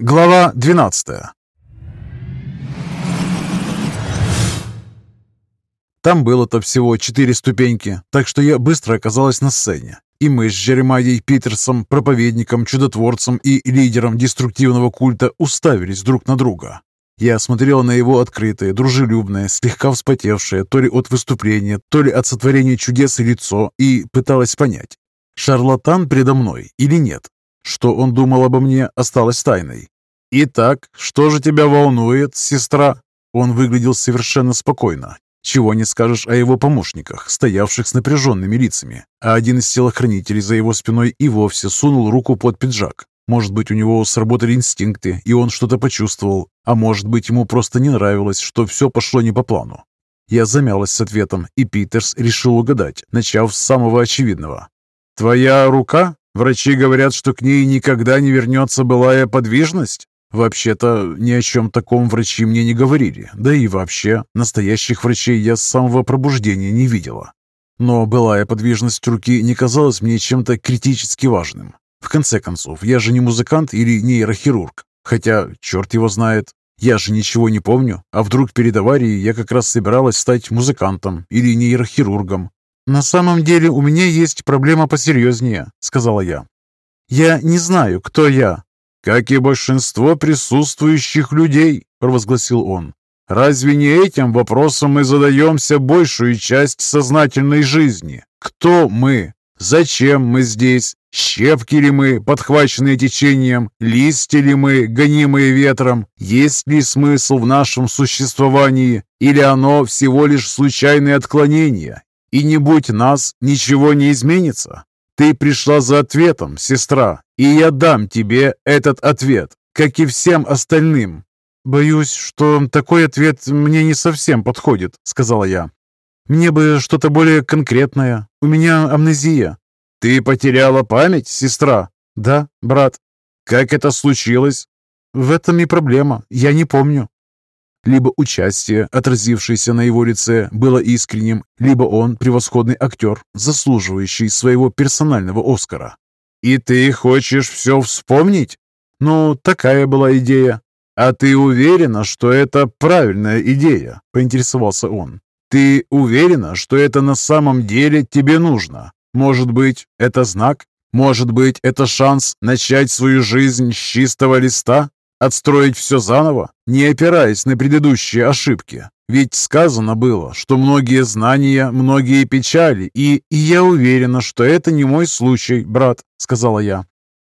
Глава 12 Там было-то всего четыре ступеньки, так что я быстро оказалась на сцене. И мы с Джеремайей Питерсом, проповедником, чудотворцем и лидером деструктивного культа уставились друг на друга. Я смотрела на его открытое, дружелюбное, слегка вспотевшее то ли от выступления, то ли от сотворения чудес лицо и пыталась понять, шарлатан предо мной или нет. Что он думал обо мне, осталось тайной. «Итак, что же тебя волнует, сестра?» Он выглядел совершенно спокойно. Чего не скажешь о его помощниках, стоявших с напряженными лицами. А один из телохранителей за его спиной и вовсе сунул руку под пиджак. Может быть, у него сработали инстинкты, и он что-то почувствовал. А может быть, ему просто не нравилось, что все пошло не по плану. Я замялась с ответом, и Питерс решил угадать, начав с самого очевидного. «Твоя рука? Врачи говорят, что к ней никогда не вернется былая подвижность?» Вообще-то ни о чем таком врачи мне не говорили, да и вообще настоящих врачей я с самого пробуждения не видела. Но былая подвижность руки не казалась мне чем-то критически важным. В конце концов, я же не музыкант или нейрохирург. Хотя, черт его знает, я же ничего не помню, а вдруг перед аварией я как раз собиралась стать музыкантом или нейрохирургом. «На самом деле у меня есть проблема посерьезнее», — сказала я. «Я не знаю, кто я». «Как и большинство присутствующих людей», — провозгласил он. «Разве не этим вопросом мы задаемся большую часть сознательной жизни? Кто мы? Зачем мы здесь? Щепки ли мы, подхваченные течением? Листья ли мы, гонимые ветром? Есть ли смысл в нашем существовании? Или оно всего лишь случайное отклонение, и не будь нас, ничего не изменится. Ты пришла за ответом, сестра, и я дам тебе этот ответ, как и всем остальным. Боюсь, что такой ответ мне не совсем подходит, сказала я. Мне бы что-то более конкретное. У меня амнезия. Ты потеряла память, сестра? Да, брат. Как это случилось? В этом и проблема. Я не помню. Либо участие, отразившееся на его лице, было искренним, либо он превосходный актер, заслуживающий своего персонального Оскара. «И ты хочешь все вспомнить?» «Ну, такая была идея». «А ты уверена, что это правильная идея?» – поинтересовался он. «Ты уверена, что это на самом деле тебе нужно? Может быть, это знак? Может быть, это шанс начать свою жизнь с чистого листа?» Отстроить все заново, не опираясь на предыдущие ошибки. Ведь сказано было, что многие знания, многие печали, и, и я уверена, что это не мой случай, брат, сказала я.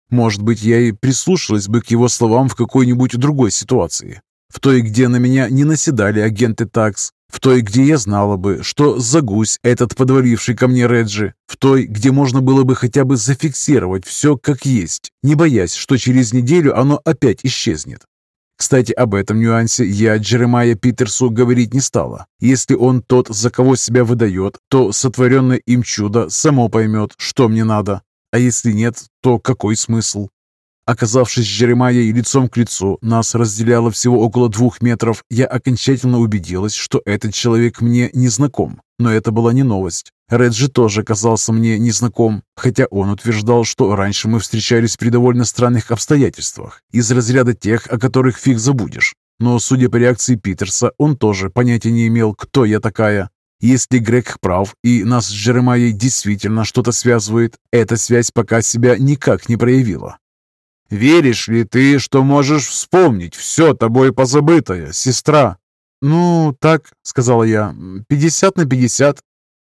Может быть, я и прислушалась бы к его словам в какой-нибудь другой ситуации. В той, где на меня не наседали агенты ТАКС, в той, где я знала бы, что за гусь этот подваливший ко мне Реджи, в той, где можно было бы хотя бы зафиксировать все как есть, не боясь, что через неделю оно опять исчезнет. Кстати, об этом нюансе я Джеремая Питерсу говорить не стала. Если он тот, за кого себя выдает, то сотворенное им чудо само поймет, что мне надо. А если нет, то какой смысл? Оказавшись с Джеремайей лицом к лицу, нас разделяло всего около двух метров, я окончательно убедилась, что этот человек мне не знаком. Но это была не новость. Реджи тоже казался мне незнаком, хотя он утверждал, что раньше мы встречались при довольно странных обстоятельствах, из разряда тех, о которых фиг забудешь. Но, судя по реакции Питерса, он тоже понятия не имел, кто я такая. Если Грег прав, и нас с Джеремайей действительно что-то связывает, эта связь пока себя никак не проявила. Веришь ли ты, что можешь вспомнить все тобой позабытое, сестра?» «Ну, так», — сказала я, — «пятьдесят на пятьдесят».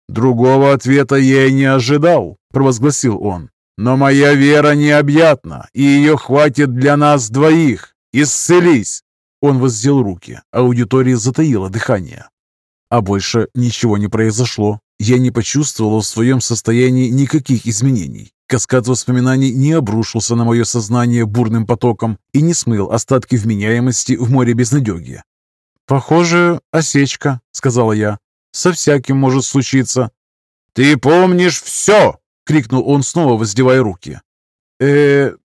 «Другого ответа я и не ожидал», — провозгласил он. «Но моя вера необъятна, и ее хватит для нас двоих. Исцелись!» Он воздел руки, аудитория затаила дыхание. А больше ничего не произошло. Я не почувствовал в своем состоянии никаких изменений. Каскад воспоминаний не обрушился на мое сознание бурным потоком и не смыл остатки вменяемости в море безнадеги. «Похоже, осечка», — сказала я. «Со всяким может случиться». «Ты помнишь все!» — крикнул он, снова воздевая руки. э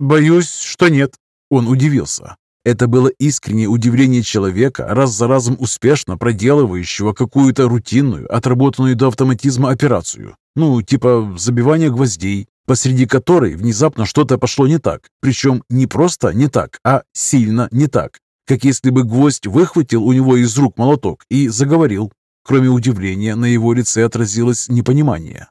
боюсь, что нет». Он удивился. Это было искреннее удивление человека, раз за разом успешно проделывающего какую-то рутинную, отработанную до автоматизма операцию. Ну, типа забивание гвоздей посреди которой внезапно что-то пошло не так. Причем не просто не так, а сильно не так. Как если бы гвоздь выхватил у него из рук молоток и заговорил. Кроме удивления, на его лице отразилось непонимание.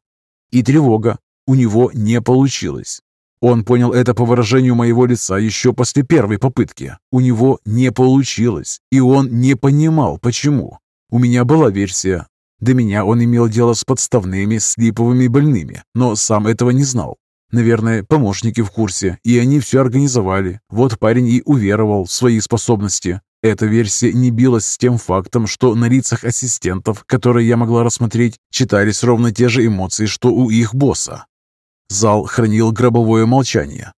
И тревога. У него не получилось. Он понял это по выражению моего лица еще после первой попытки. У него не получилось, и он не понимал, почему. У меня была версия. До меня он имел дело с подставными слиповыми больными, но сам этого не знал. Наверное, помощники в курсе, и они все организовали. Вот парень и уверовал в свои способности. Эта версия не билась с тем фактом, что на лицах ассистентов, которые я могла рассмотреть, читались ровно те же эмоции, что у их босса. Зал хранил гробовое молчание.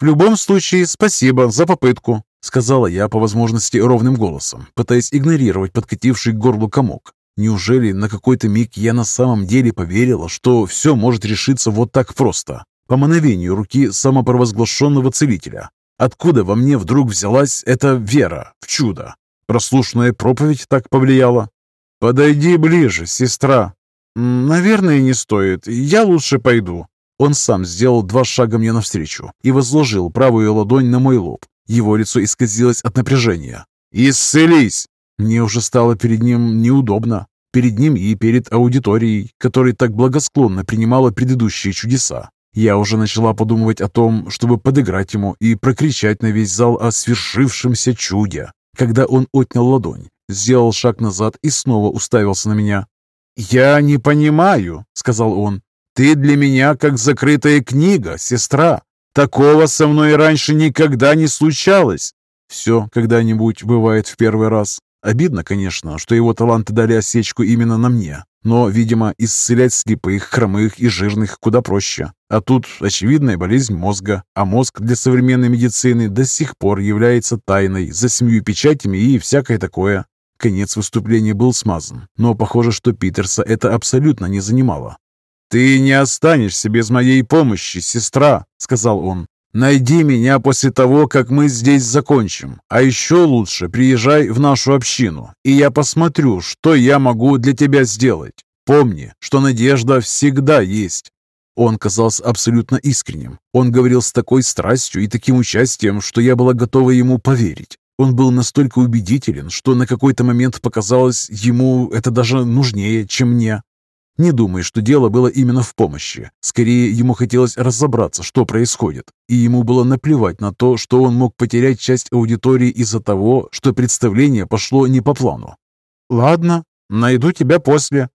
«В любом случае, спасибо за попытку», — сказала я по возможности ровным голосом, пытаясь игнорировать подкативший к горлу комок. Неужели на какой-то миг я на самом деле поверила, что все может решиться вот так просто, по мановению руки самопровозглашенного целителя? Откуда во мне вдруг взялась эта вера в чудо? Прослушная проповедь так повлияла? «Подойди ближе, сестра». «Наверное, не стоит. Я лучше пойду». Он сам сделал два шага мне навстречу и возложил правую ладонь на мой лоб. Его лицо исказилось от напряжения. «Исцелись!» Мне уже стало перед ним неудобно. Перед ним и перед аудиторией, которая так благосклонно принимала предыдущие чудеса. Я уже начала подумывать о том, чтобы подыграть ему и прокричать на весь зал о свершившемся чуде, когда он отнял ладонь, сделал шаг назад и снова уставился на меня. «Я не понимаю», — сказал он, ты для меня как закрытая книга, сестра. Такого со мной раньше никогда не случалось. Все когда-нибудь бывает в первый раз. Обидно, конечно, что его таланты дали осечку именно на мне. Но, видимо, исцелять слепых, хромых и жирных куда проще. А тут очевидная болезнь мозга, а мозг для современной медицины до сих пор является тайной за семью печатями и всякое такое. Конец выступления был смазан, но похоже, что Питерса это абсолютно не занимало. «Ты не останешься без моей помощи, сестра», — сказал он. «Найди меня после того, как мы здесь закончим. А еще лучше приезжай в нашу общину, и я посмотрю, что я могу для тебя сделать. Помни, что надежда всегда есть». Он казался абсолютно искренним. Он говорил с такой страстью и таким участием, что я была готова ему поверить. Он был настолько убедителен, что на какой-то момент показалось ему это даже нужнее, чем мне. Не думай, что дело было именно в помощи. Скорее, ему хотелось разобраться, что происходит. И ему было наплевать на то, что он мог потерять часть аудитории из-за того, что представление пошло не по плану. «Ладно, найду тебя после».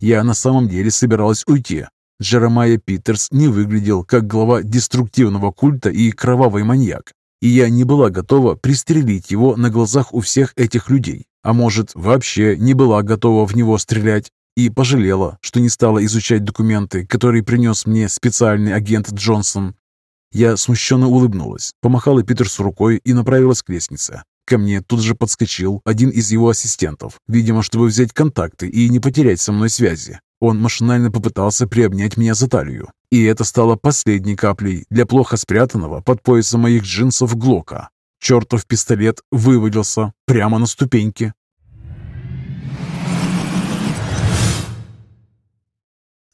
Я на самом деле собиралась уйти. Джеремайя Питерс не выглядел как глава деструктивного культа и кровавый маньяк. И я не была готова пристрелить его на глазах у всех этих людей. А может, вообще не была готова в него стрелять и пожалела, что не стала изучать документы, которые принес мне специальный агент Джонсон. Я смущенно улыбнулась, помахала Питерсу рукой и направилась к лестнице. Ко мне тут же подскочил один из его ассистентов, видимо, чтобы взять контакты и не потерять со мной связи. Он машинально попытался приобнять меня за талию. И это стало последней каплей для плохо спрятанного под поясом моих джинсов Глока. Чертов пистолет вывалился прямо на ступеньки.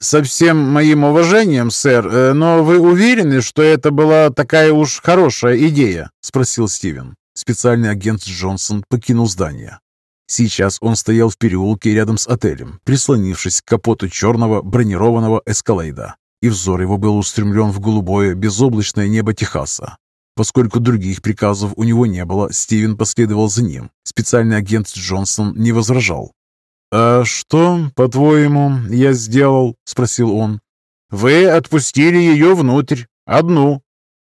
«Со всем моим уважением, сэр, э, но вы уверены, что это была такая уж хорошая идея?» — спросил Стивен. Специальный агент Джонсон покинул здание. Сейчас он стоял в переулке рядом с отелем, прислонившись к капоту черного бронированного эскалейда, и взор его был устремлен в голубое безоблачное небо Техаса. Поскольку других приказов у него не было, Стивен последовал за ним. Специальный агент Джонсон не возражал. «А что, по-твоему, я сделал?» — спросил он. «Вы отпустили ее внутрь. Одну.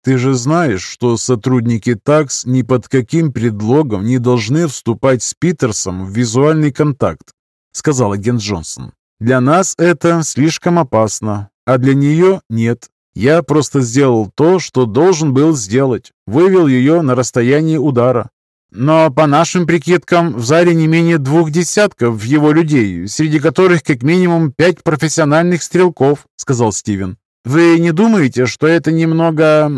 Ты же знаешь, что сотрудники ТАКС ни под каким предлогом не должны вступать с Питерсом в визуальный контакт», — сказал агент Джонсон. «Для нас это слишком опасно, а для нее нет. Я просто сделал то, что должен был сделать. Вывел ее на расстояние удара. Но по нашим прикидкам в зале не менее двух десятков его людей, среди которых как минимум пять профессиональных стрелков», — сказал Стивен. «Вы не думаете, что это немного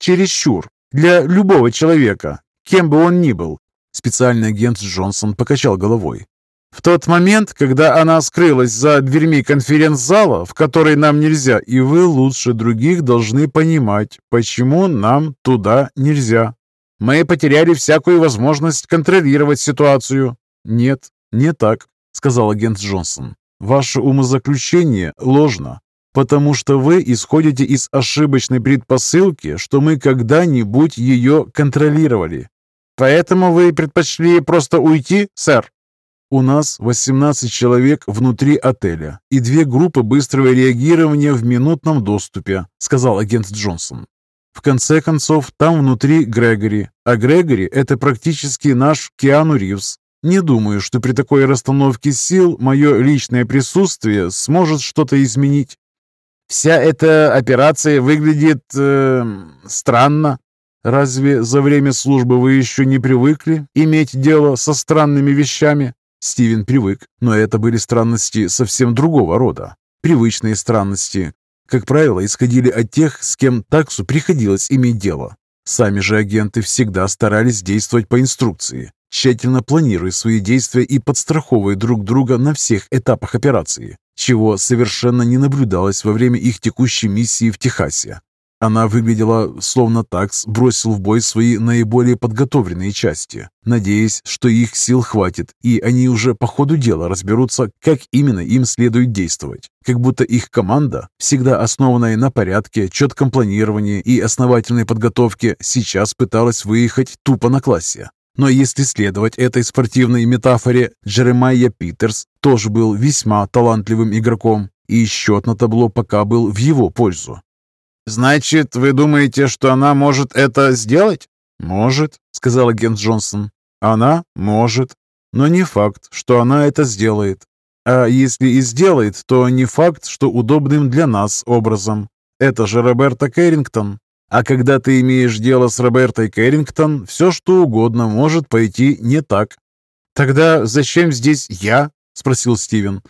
чересчур для любого человека, кем бы он ни был?» Специальный агент Джонсон покачал головой. В тот момент, когда она скрылась за дверьми конференц-зала, в который нам нельзя, и вы лучше других должны понимать, почему нам туда нельзя. Мы потеряли всякую возможность контролировать ситуацию. Нет, не так, сказал агент Джонсон. Ваше умозаключение ложно, потому что вы исходите из ошибочной предпосылки, что мы когда-нибудь ее контролировали. Поэтому вы предпочли просто уйти, сэр? У нас 18 человек внутри отеля и две группы быстрого реагирования в минутном доступе, сказал агент Джонсон. В конце концов, там внутри Грегори, а Грегори – это практически наш Киану Ривз. Не думаю, что при такой расстановке сил мое личное присутствие сможет что-то изменить. Вся эта операция выглядит э, странно. Разве за время службы вы еще не привыкли иметь дело со странными вещами? Стивен привык, но это были странности совсем другого рода. Привычные странности, как правило, исходили от тех, с кем таксу приходилось иметь дело. Сами же агенты всегда старались действовать по инструкции, тщательно планируя свои действия и подстраховывая друг друга на всех этапах операции, чего совершенно не наблюдалось во время их текущей миссии в Техасе. Она выглядела, словно такс бросил в бой свои наиболее подготовленные части, надеясь, что их сил хватит, и они уже по ходу дела разберутся, как именно им следует действовать. Как будто их команда, всегда основанная на порядке, четком планировании и основательной подготовке, сейчас пыталась выехать тупо на классе. Но если следовать этой спортивной метафоре, Джеремайя Питерс тоже был весьма талантливым игроком, и счет на табло пока был в его пользу. «Значит, вы думаете, что она может это сделать?» «Может», — сказал агент Джонсон. «Она может, но не факт, что она это сделает. А если и сделает, то не факт, что удобным для нас образом. Это же Роберта Кэррингтон. А когда ты имеешь дело с Робертой Кэррингтон, все что угодно может пойти не так. «Тогда зачем здесь я?» — спросил Стивен.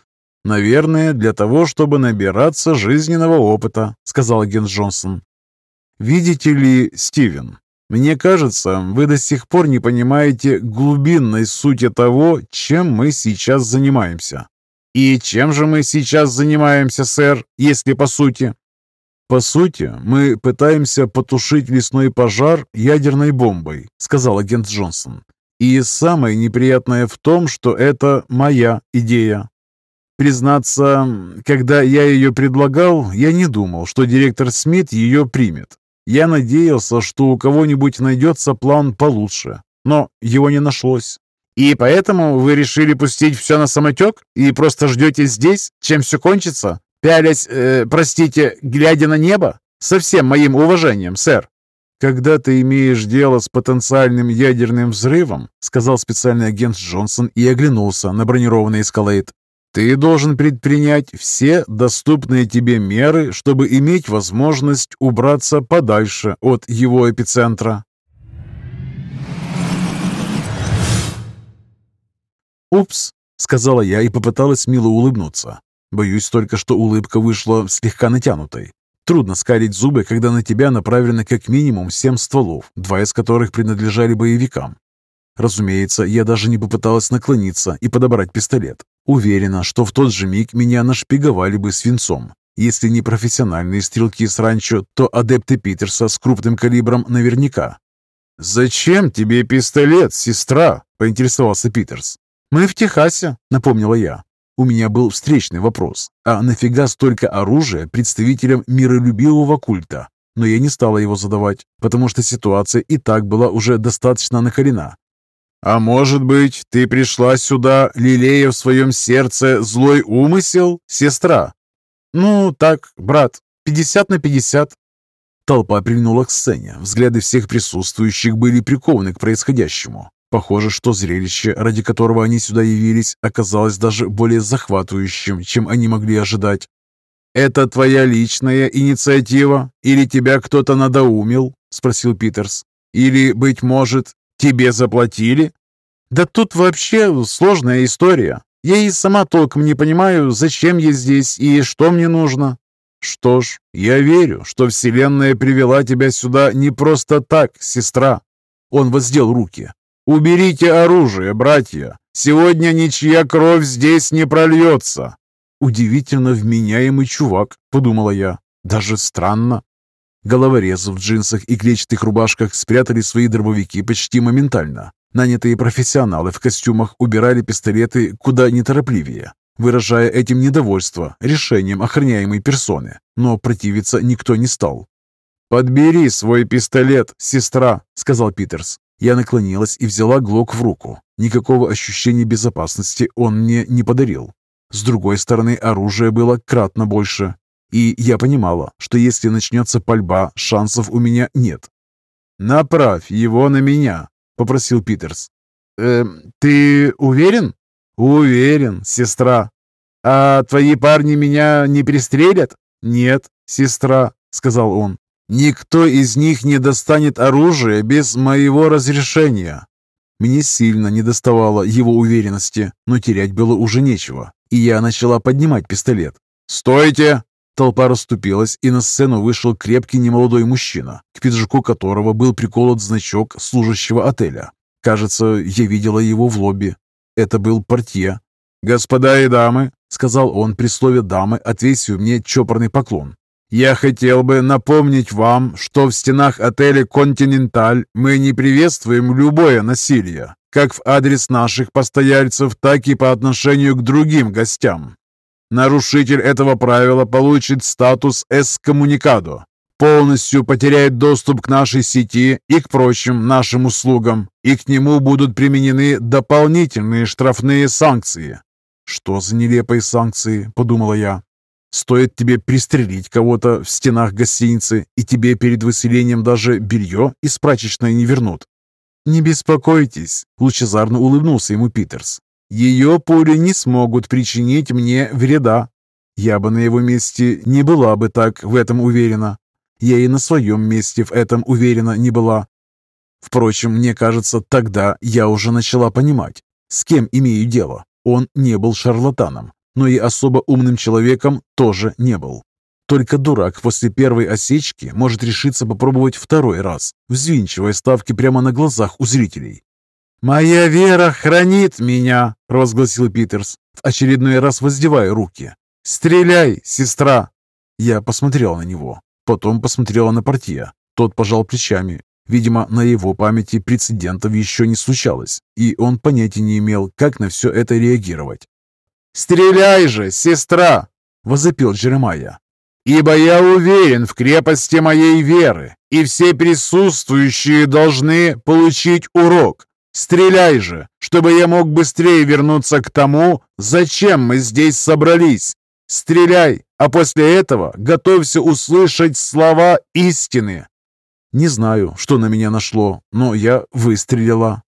«Наверное, для того, чтобы набираться жизненного опыта», — сказал агент Джонсон. «Видите ли, Стивен, мне кажется, вы до сих пор не понимаете глубинной сути того, чем мы сейчас занимаемся». «И чем же мы сейчас занимаемся, сэр, если по сути?» «По сути, мы пытаемся потушить лесной пожар ядерной бомбой», — сказал агент Джонсон. «И самое неприятное в том, что это моя идея. Признаться, когда я ее предлагал, я не думал, что директор Смит ее примет. Я надеялся, что у кого-нибудь найдется план получше, но его не нашлось. И поэтому вы решили пустить все на самотек и просто ждете здесь, чем все кончится, пялясь, э, простите, глядя на небо? Со всем моим уважением, сэр. «Когда ты имеешь дело с потенциальным ядерным взрывом», сказал специальный агент Джонсон и оглянулся на бронированный эскалейт, ты должен предпринять все доступные тебе меры, чтобы иметь возможность убраться подальше от его эпицентра. «Упс», — сказала я и попыталась мило улыбнуться. Боюсь только, что улыбка вышла слегка натянутой. Трудно скалить зубы, когда на тебя направлено как минимум семь стволов, два из которых принадлежали боевикам. Разумеется, я даже не попыталась наклониться и подобрать пистолет. Уверена, что в тот же миг меня нашпиговали бы свинцом. Если не профессиональные стрелки с ранчо, то адепты Питерса с крупным калибром наверняка. «Зачем тебе пистолет, сестра?» – поинтересовался Питерс. «Мы в Техасе», – напомнила я. У меня был встречный вопрос. А нафига столько оружия представителям миролюбивого культа? Но я не стала его задавать, потому что ситуация и так была уже достаточно накалена. «А может быть, ты пришла сюда, лелея в своем сердце злой умысел, сестра?» «Ну, так, брат, пятьдесят на пятьдесят». Толпа прильнула к сцене. Взгляды всех присутствующих были прикованы к происходящему. Похоже, что зрелище, ради которого они сюда явились, оказалось даже более захватывающим, чем они могли ожидать. «Это твоя личная инициатива? Или тебя кто-то надоумил?» – спросил Питерс. «Или, быть может, Тебе заплатили? Да тут вообще сложная история. Я и сама толком не понимаю, зачем я здесь и что мне нужно. Что ж, я верю, что Вселенная привела тебя сюда не просто так, сестра. Он воздел руки. «Уберите оружие, братья! Сегодня ничья кровь здесь не прольется!» «Удивительно вменяемый чувак», — подумала я. «Даже странно». Головорезы в джинсах и клетчатых рубашках спрятали свои дробовики почти моментально. Нанятые профессионалы в костюмах убирали пистолеты куда неторопливее, выражая этим недовольство решением охраняемой персоны, но противиться никто не стал. «Подбери свой пистолет, сестра», — сказал Питерс. Я наклонилась и взяла глок в руку. Никакого ощущения безопасности он мне не подарил. С другой стороны, оружие было кратно больше. И я понимала, что если начнется пальба, шансов у меня нет. «Направь его на меня», — попросил Питерс. «Э, «Ты уверен?» «Уверен, сестра». «А твои парни меня не пристрелят?» «Нет, сестра», — сказал он. «Никто из них не достанет оружие без моего разрешения». Мне сильно недоставало его уверенности, но терять было уже нечего, и я начала поднимать пистолет. «Стойте!» Толпа расступилась, и на сцену вышел крепкий немолодой мужчина, к пиджаку которого был приколот значок служащего отеля. Кажется, я видела его в лобби. Это был портье. «Господа и дамы», — сказал он при слове «дамы», отвесив мне чопорный поклон. «Я хотел бы напомнить вам, что в стенах отеля «Континенталь» мы не приветствуем любое насилие, как в адрес наших постояльцев, так и по отношению к другим гостям. Нарушитель этого правила получит статус «эскоммуникадо», полностью потеряет доступ к нашей сети и к прочим нашим услугам, и к нему будут применены дополнительные штрафные санкции. «Что за нелепые санкции?» – подумала я. «Стоит тебе пристрелить кого-то в стенах гостиницы, и тебе перед выселением даже белье из прачечной не вернут». «Не беспокойтесь», – лучезарно улыбнулся ему Питерс. Ее пули не смогут причинить мне вреда. Я бы на его месте не была бы так в этом уверена. Я и на своем месте в этом уверена не была. Впрочем, мне кажется, тогда я уже начала понимать, с кем имею дело. Он не был шарлатаном, но и особо умным человеком тоже не был. Только дурак после первой осечки может решиться попробовать второй раз, взвинчивая ставки прямо на глазах у зрителей. «Моя вера хранит меня!» – провозгласил Питерс, в очередной раз воздевая руки. «Стреляй, сестра!» Я посмотрел на него, потом посмотрела на портье. Тот пожал плечами. Видимо, на его памяти прецедентов еще не случалось, и он понятия не имел, как на все это реагировать. «Стреляй же, сестра!» – возопил Джеремайя. «Ибо я уверен в крепости моей веры, и все присутствующие должны получить урок. Стреляй же, чтобы я мог быстрее вернуться к тому, зачем мы здесь собрались. Стреляй, а после этого готовься услышать слова истины. Не знаю, что на меня нашло, но я выстрелила.